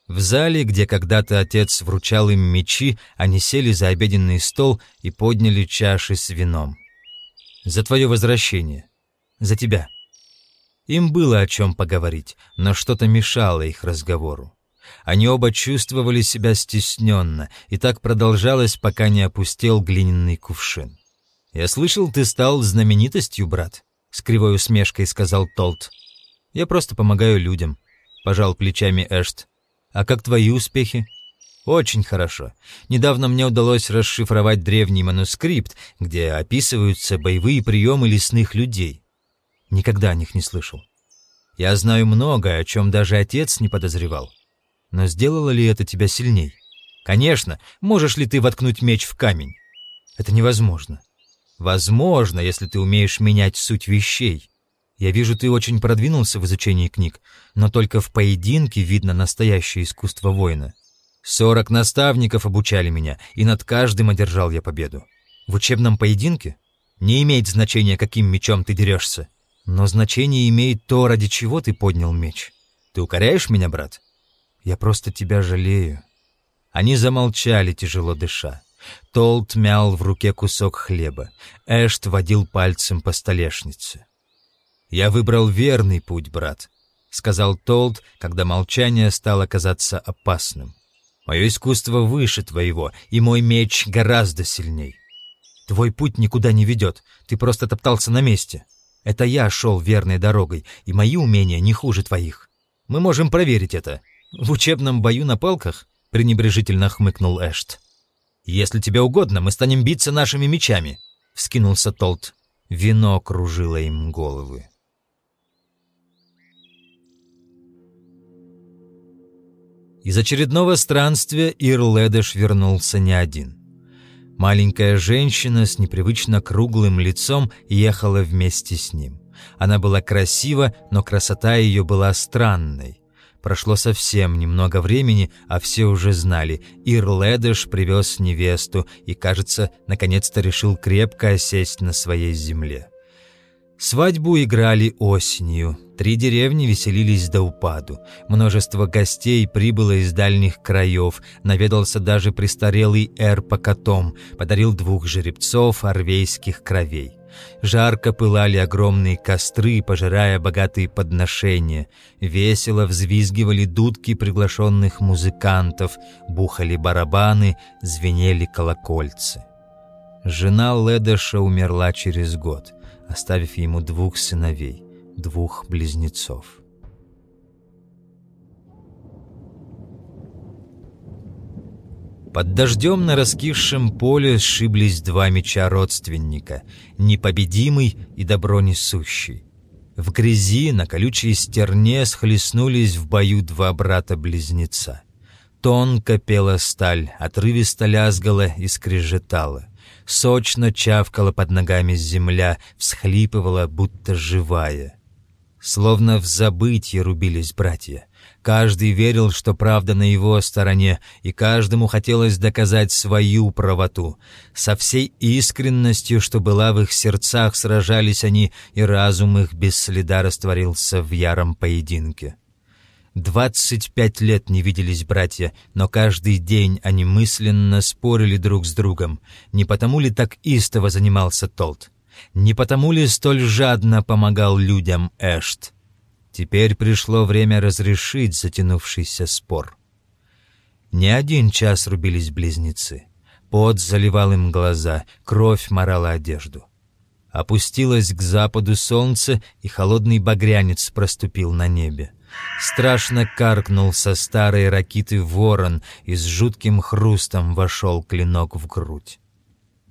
Speaker 1: В зале, где когда-то отец вручал им мечи, они сели за обеденный стол и подняли чаши с вином. «За твое возвращение. За тебя». Им было о чем поговорить, но что-то мешало их разговору. Они оба чувствовали себя стесненно, и так продолжалось, пока не опустел глиняный кувшин. «Я слышал, ты стал знаменитостью, брат», — с кривой усмешкой сказал Толт. «Я просто помогаю людям», — пожал плечами Эшт. «А как твои успехи?» «Очень хорошо. Недавно мне удалось расшифровать древний манускрипт, где описываются боевые приемы лесных людей. Никогда о них не слышал. Я знаю многое, о чем даже отец не подозревал. Но сделало ли это тебя сильней? Конечно, можешь ли ты воткнуть меч в камень? Это невозможно. Возможно, если ты умеешь менять суть вещей. Я вижу, ты очень продвинулся в изучении книг, но только в поединке видно настоящее искусство воина. Сорок наставников обучали меня, и над каждым одержал я победу. В учебном поединке не имеет значения, каким мечом ты дерешься, но значение имеет то, ради чего ты поднял меч. Ты укоряешь меня, брат? Я просто тебя жалею. Они замолчали, тяжело дыша. Толт мял в руке кусок хлеба. Эшт водил пальцем по столешнице. «Я выбрал верный путь, брат», — сказал Толт, когда молчание стало казаться опасным. «Мое искусство выше твоего, и мой меч гораздо сильней. Твой путь никуда не ведет, ты просто топтался на месте. Это я шел верной дорогой, и мои умения не хуже твоих. Мы можем проверить это. В учебном бою на палках?» — пренебрежительно хмыкнул Эшт. «Если тебе угодно, мы станем биться нашими мечами», — вскинулся Толт. Вино кружило им головы. Из очередного странствия Ирледеш вернулся не один. Маленькая женщина с непривычно круглым лицом ехала вместе с ним. Она была красива, но красота ее была странной. Прошло совсем немного времени, а все уже знали. Ирледыш привез невесту и, кажется, наконец-то решил крепко осесть на своей земле. Свадьбу играли осенью. Три деревни веселились до упаду. Множество гостей прибыло из дальних краев. Наведался даже престарелый Эр Покатом, подарил двух жеребцов арвейских кровей. Жарко пылали огромные костры, пожирая богатые подношения. Весело взвизгивали дудки приглашенных музыкантов, бухали барабаны, звенели колокольцы. Жена Ледыша умерла через год, оставив ему двух сыновей, двух близнецов. Под дождем на раскисшем поле сшиблись два меча родственника, непобедимый и добро несущий. В грязи на колючей стерне схлестнулись в бою два брата-близнеца. Тонко пела сталь, отрывисто лязгала и скрежетала. Сочно чавкала под ногами земля, всхлипывала, будто живая. Словно в забытье рубились братья — Каждый верил, что правда на его стороне, и каждому хотелось доказать свою правоту. Со всей искренностью, что была в их сердцах, сражались они, и разум их без следа растворился в яром поединке. Двадцать пять лет не виделись братья, но каждый день они мысленно спорили друг с другом. Не потому ли так истово занимался Толт? Не потому ли столь жадно помогал людям Эшт? Теперь пришло время разрешить затянувшийся спор. Не один час рубились близнецы. Пот заливал им глаза, кровь морала одежду. Опустилось к западу солнце, и холодный багрянец проступил на небе. Страшно каркнул со старой ракиты ворон и с жутким хрустом вошел клинок в грудь.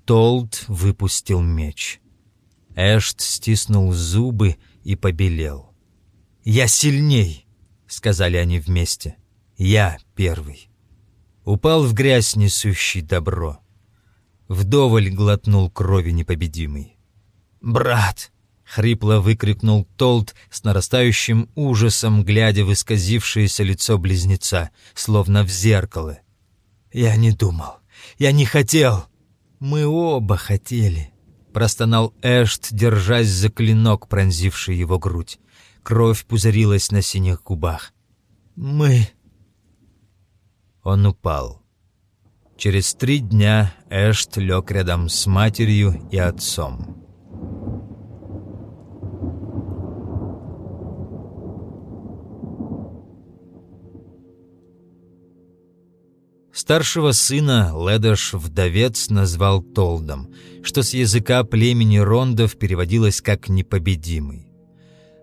Speaker 1: Толт выпустил меч. Эшт стиснул зубы и побелел. «Я сильней!» — сказали они вместе. «Я первый». Упал в грязь несущий добро. Вдоволь глотнул крови непобедимый. «Брат!» Хрипло выкрикнул Толт с нарастающим ужасом, глядя в исказившееся лицо близнеца, словно в зеркало. «Я не думал. Я не хотел. Мы оба хотели», — простонал Эшт, держась за клинок, пронзивший его грудь. Кровь пузырилась на синих губах. «Мы...» Он упал. Через три дня Эшт лег рядом с матерью и отцом. Старшего сына Ледаш-вдовец назвал Толдом, что с языка племени Рондов переводилось как «непобедимый».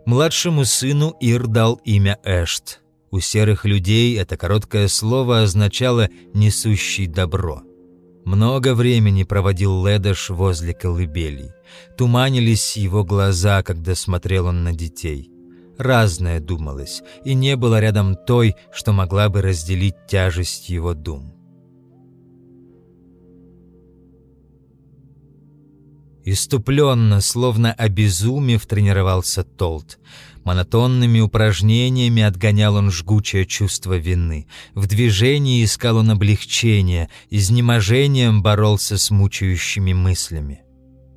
Speaker 1: Младшему сыну Ир дал имя Эшт. У серых людей это короткое слово означало «несущий добро». Много времени проводил Ледаш возле колыбелей. Туманились его глаза, когда смотрел он на детей – разное думалось, и не было рядом той, что могла бы разделить тяжесть его дум. Иступленно, словно обезумев, тренировался Толт. Монотонными упражнениями отгонял он жгучее чувство вины. В движении искал он облегчения, изнеможением боролся с мучающими мыслями.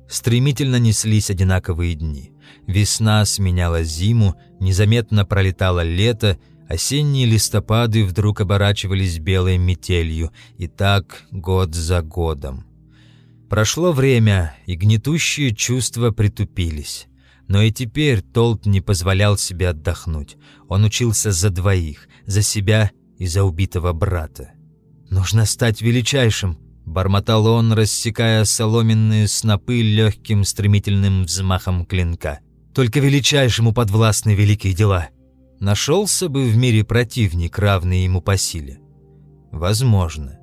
Speaker 1: Стремительно неслись одинаковые дни. Весна сменяла зиму, незаметно пролетало лето, осенние листопады вдруг оборачивались белой метелью, и так год за годом. Прошло время, и гнетущие чувства притупились. Но и теперь Толт не позволял себе отдохнуть. Он учился за двоих, за себя и за убитого брата. «Нужно стать величайшим», — бормотал он, рассекая соломенные снопы легким стремительным взмахом клинка. «Только величайшему подвластны великие дела. Нашелся бы в мире противник, равный ему по силе? Возможно.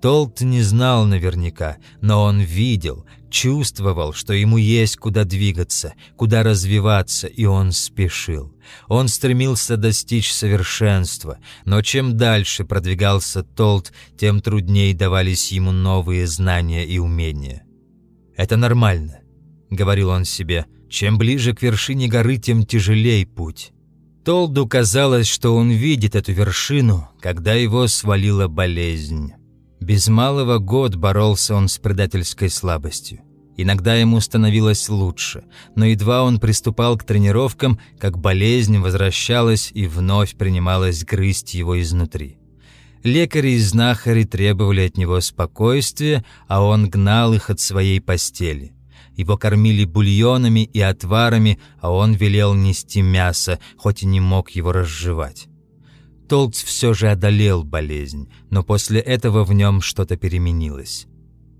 Speaker 1: Толт не знал наверняка, но он видел, чувствовал, что ему есть куда двигаться, куда развиваться, и он спешил. Он стремился достичь совершенства, но чем дальше продвигался Толт, тем труднее давались ему новые знания и умения. «Это нормально», — говорил он себе, — «чем ближе к вершине горы, тем тяжелей путь». Толду казалось, что он видит эту вершину, когда его свалила болезнь. Без малого год боролся он с предательской слабостью. Иногда ему становилось лучше, но едва он приступал к тренировкам, как болезнь возвращалась и вновь принималась грызть его изнутри. Лекари и знахари требовали от него спокойствия, а он гнал их от своей постели. Его кормили бульонами и отварами, а он велел нести мясо, хоть и не мог его разжевать. Толц все же одолел болезнь, но после этого в нем что-то переменилось.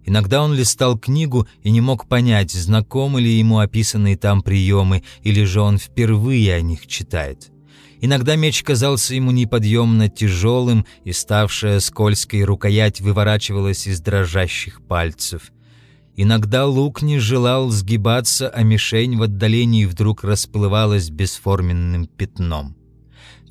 Speaker 1: Иногда он листал книгу и не мог понять, знакомы ли ему описанные там приемы, или же он впервые о них читает. Иногда меч казался ему неподъемно тяжелым, и ставшая скользкой рукоять выворачивалась из дрожащих пальцев. Иногда лук не желал сгибаться, а мишень в отдалении вдруг расплывалась бесформенным пятном.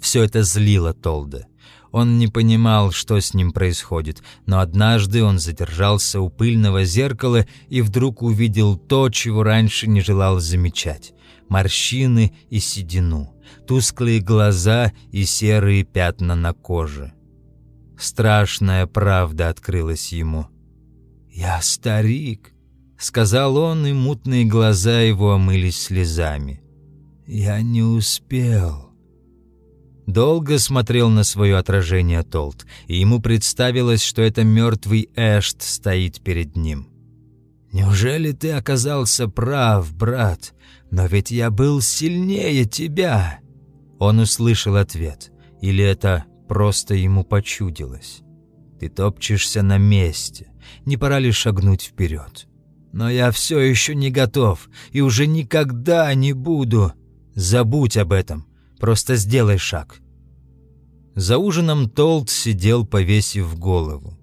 Speaker 1: Все это злило Толда. Он не понимал, что с ним происходит, но однажды он задержался у пыльного зеркала и вдруг увидел то, чего раньше не желал замечать – морщины и седину. тусклые глаза и серые пятна на коже. Страшная правда открылась ему. «Я старик», — сказал он, и мутные глаза его омылись слезами. «Я не успел». Долго смотрел на свое отражение Толт, и ему представилось, что это мертвый Эшт стоит перед ним. «Неужели ты оказался прав, брат? Но ведь я был сильнее тебя!» Он услышал ответ. Или это просто ему почудилось? «Ты топчешься на месте. Не пора ли шагнуть вперед?» «Но я все еще не готов и уже никогда не буду!» «Забудь об этом. Просто сделай шаг». За ужином Толт сидел, повесив голову.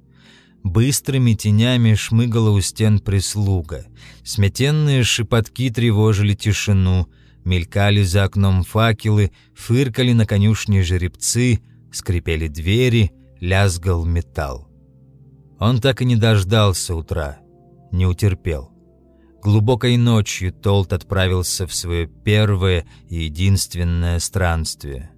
Speaker 1: Быстрыми тенями шмыгала у стен прислуга. Сметенные шепотки тревожили тишину, мелькали за окном факелы, фыркали на конюшне жеребцы, скрипели двери, лязгал металл. Он так и не дождался утра, не утерпел. Глубокой ночью Толт отправился в свое первое и единственное странствие.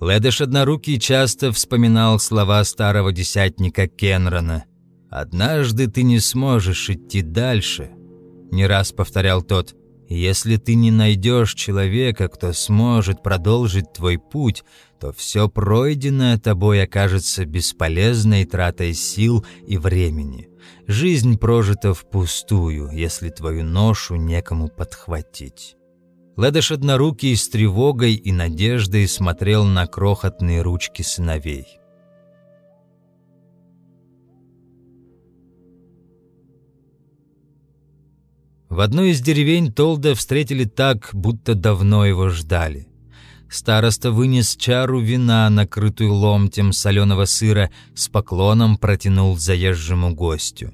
Speaker 1: Ледыш Однорукий часто вспоминал слова старого десятника Кенрона. «Однажды ты не сможешь идти дальше», — не раз повторял тот. «Если ты не найдешь человека, кто сможет продолжить твой путь, то все пройденное тобой окажется бесполезной тратой сил и времени. Жизнь прожита впустую, если твою ношу некому подхватить». Ледыш однорукий с тревогой и надеждой смотрел на крохотные ручки сыновей. В одной из деревень Толда встретили так, будто давно его ждали. Староста вынес чару вина, накрытую ломтем соленого сыра, с поклоном протянул заезжему гостю.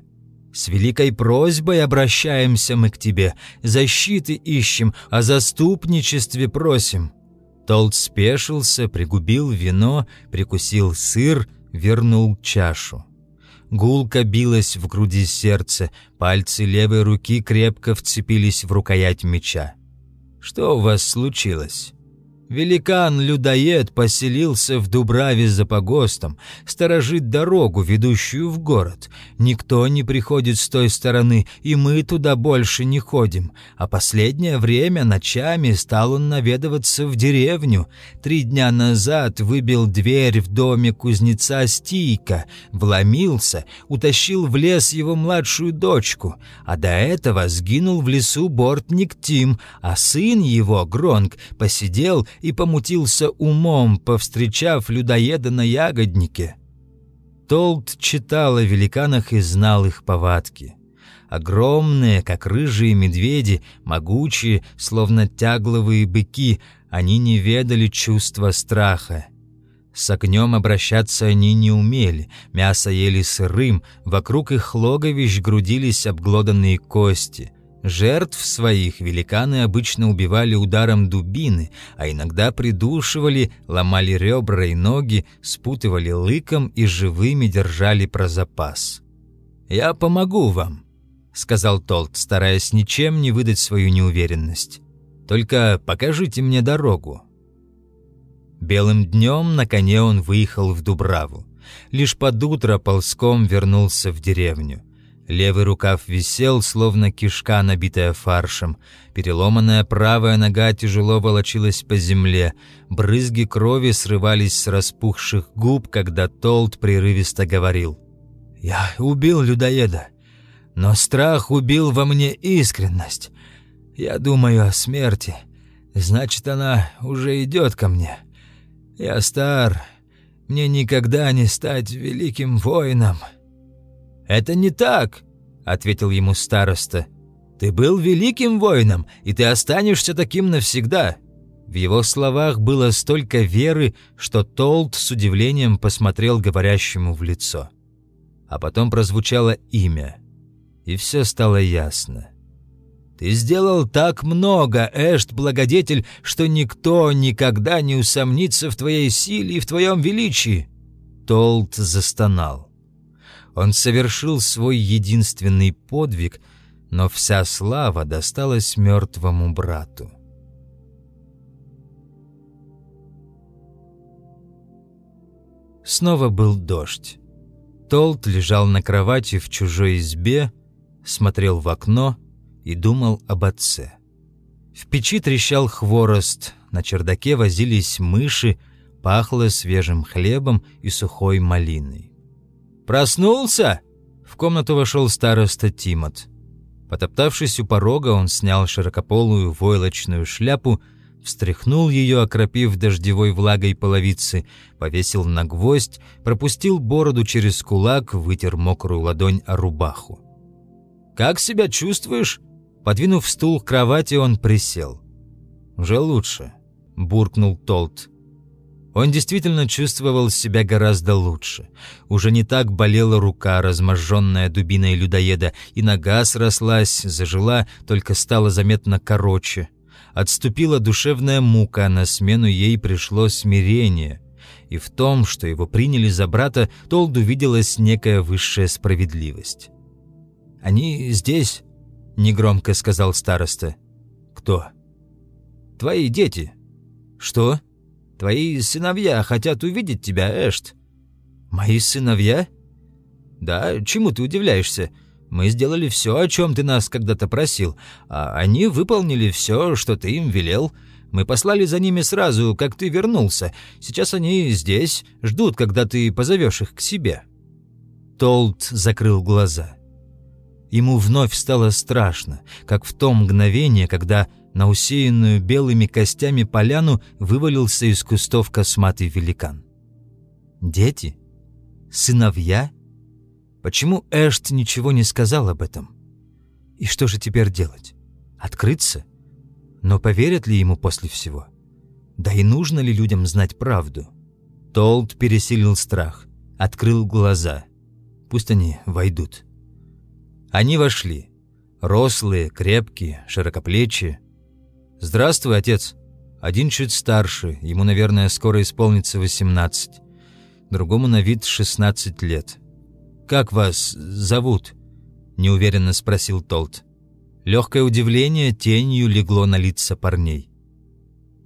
Speaker 1: С великой просьбой обращаемся мы к тебе, защиты ищем, о заступничестве просим». Толт спешился, пригубил вино, прикусил сыр, вернул чашу. Гулка билась в груди сердце, пальцы левой руки крепко вцепились в рукоять меча. «Что у вас случилось?» Великан-людоед поселился в Дубраве за погостом, сторожит дорогу, ведущую в город. Никто не приходит с той стороны, и мы туда больше не ходим. А последнее время ночами стал он наведываться в деревню. Три дня назад выбил дверь в доме кузнеца Стийка, вломился, утащил в лес его младшую дочку. А до этого сгинул в лесу бортник Тим, а сын его, Гронк, посидел и помутился умом, повстречав людоеда на ягоднике. Толт читал о великанах и знал их повадки. Огромные, как рыжие медведи, могучие, словно тягловые быки, они не ведали чувства страха. С огнем обращаться они не умели, мясо ели сырым, вокруг их логовищ грудились обглоданные кости. Жертв своих великаны обычно убивали ударом дубины, а иногда придушивали, ломали ребра и ноги, спутывали лыком и живыми держали про запас. «Я помогу вам», — сказал Толт, стараясь ничем не выдать свою неуверенность. «Только покажите мне дорогу». Белым днем на коне он выехал в Дубраву. Лишь под утро ползком вернулся в деревню. Левый рукав висел, словно кишка, набитая фаршем. Переломанная правая нога тяжело волочилась по земле. Брызги крови срывались с распухших губ, когда Толт прерывисто говорил. «Я убил людоеда, но страх убил во мне искренность. Я думаю о смерти, значит, она уже идет ко мне. Я стар, мне никогда не стать великим воином». «Это не так», — ответил ему староста. «Ты был великим воином, и ты останешься таким навсегда». В его словах было столько веры, что Толт с удивлением посмотрел говорящему в лицо. А потом прозвучало имя, и все стало ясно. «Ты сделал так много, Эшт, благодетель, что никто никогда не усомнится в твоей силе и в твоем величии!» Толт застонал. Он совершил свой единственный подвиг, но вся слава досталась мертвому брату. Снова был дождь. Толт лежал на кровати в чужой избе, смотрел в окно и думал об отце. В печи трещал хворост, на чердаке возились мыши, пахло свежим хлебом и сухой малиной. «Проснулся?» В комнату вошел староста Тимот. Потоптавшись у порога, он снял широкополую войлочную шляпу, встряхнул ее, окропив дождевой влагой половицы, повесил на гвоздь, пропустил бороду через кулак, вытер мокрую ладонь о рубаху. «Как себя чувствуешь?» Подвинув стул к кровати, он присел. «Уже лучше», — буркнул Толт. Он действительно чувствовал себя гораздо лучше. Уже не так болела рука, разможженная дубиной людоеда, и нога срослась, зажила, только стала заметно короче. Отступила душевная мука, на смену ей пришло смирение. И в том, что его приняли за брата, Толду виделась некая высшая справедливость. «Они здесь», — негромко сказал староста. «Кто?» «Твои дети». «Что?» Твои сыновья хотят увидеть тебя, Эшт». «Мои сыновья?» «Да, чему ты удивляешься? Мы сделали все, о чем ты нас когда-то просил, а они выполнили все, что ты им велел. Мы послали за ними сразу, как ты вернулся. Сейчас они здесь, ждут, когда ты позовешь их к себе». Толт закрыл глаза. Ему вновь стало страшно, как в то мгновение, когда на усеянную белыми костями поляну вывалился из кустов косматый великан. Дети? Сыновья? Почему Эшт ничего не сказал об этом? И что же теперь делать? Открыться? Но поверят ли ему после всего? Да и нужно ли людям знать правду? Толт пересилил страх, открыл глаза. Пусть они войдут. Они вошли. Рослые, крепкие, широкоплечие. «Здравствуй, отец». Один чуть старше, ему, наверное, скоро исполнится 18. Другому на вид 16 лет. «Как вас зовут?» – неуверенно спросил Толт. Легкое удивление тенью легло на лица парней.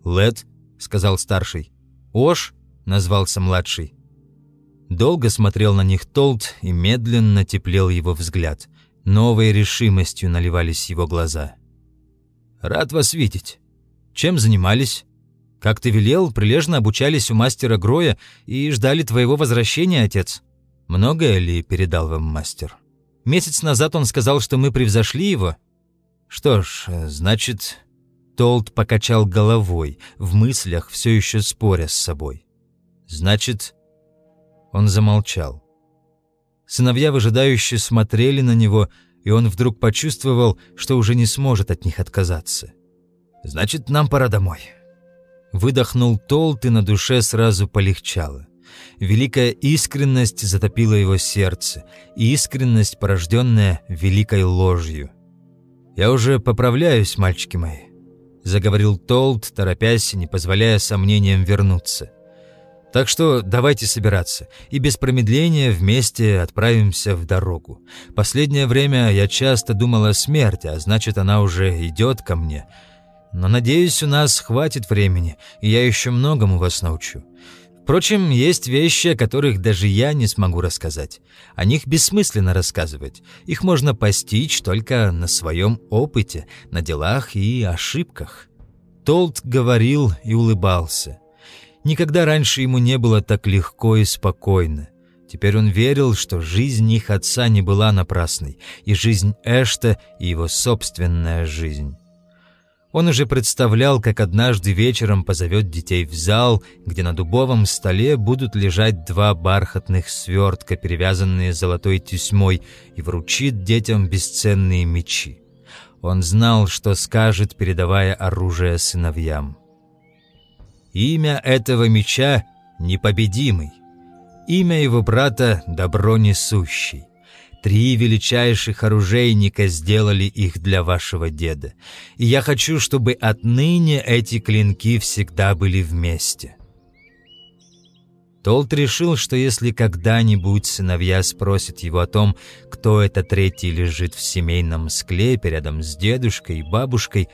Speaker 1: «Лед», — сказал старший. «Ош», — назвался младший. Долго смотрел на них Толт, и медленно теплел его взгляд. Новой решимостью наливались его глаза. «Рад вас видеть. Чем занимались? Как ты велел, прилежно обучались у мастера Гроя и ждали твоего возвращения, отец. Многое ли передал вам мастер? Месяц назад он сказал, что мы превзошли его. Что ж, значит...» Толт покачал головой, в мыслях все еще споря с собой. «Значит...» Он замолчал. Сыновья выжидающе смотрели на него, и он вдруг почувствовал, что уже не сможет от них отказаться. «Значит, нам пора домой». Выдохнул Толт, и на душе сразу полегчало. Великая искренность затопила его сердце, искренность, порожденная великой ложью. «Я уже поправляюсь, мальчики мои», — заговорил Толт, торопясь и не позволяя сомнениям вернуться. Так что давайте собираться и без промедления вместе отправимся в дорогу. Последнее время я часто думал о смерти, а значит, она уже идет ко мне. Но, надеюсь, у нас хватит времени, и я еще многому вас научу. Впрочем, есть вещи, о которых даже я не смогу рассказать. О них бессмысленно рассказывать. Их можно постичь только на своем опыте, на делах и ошибках. Толт говорил и улыбался. Никогда раньше ему не было так легко и спокойно. Теперь он верил, что жизнь их отца не была напрасной, и жизнь Эшта, и его собственная жизнь. Он уже представлял, как однажды вечером позовет детей в зал, где на дубовом столе будут лежать два бархатных свертка, перевязанные золотой тесьмой, и вручит детям бесценные мечи. Он знал, что скажет, передавая оружие сыновьям. Имя этого меча — непобедимый. Имя его брата — добро несущий. Три величайших оружейника сделали их для вашего деда. И я хочу, чтобы отныне эти клинки всегда были вместе. Толт решил, что если когда-нибудь сыновья спросят его о том, кто это третий лежит в семейном склепе рядом с дедушкой и бабушкой,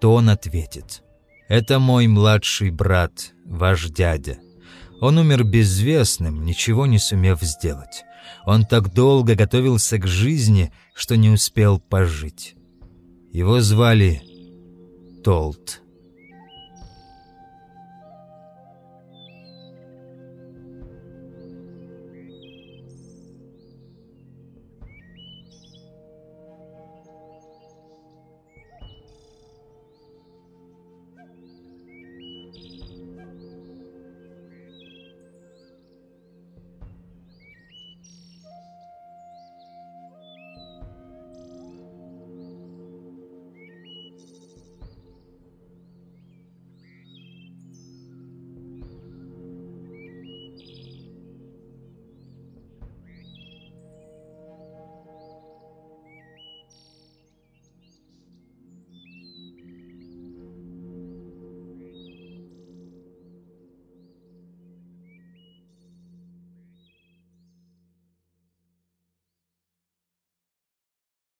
Speaker 1: то он ответит. «Это мой младший брат, ваш дядя. Он умер безвестным, ничего не сумев сделать. Он так долго готовился к жизни, что не успел пожить. Его звали Толт».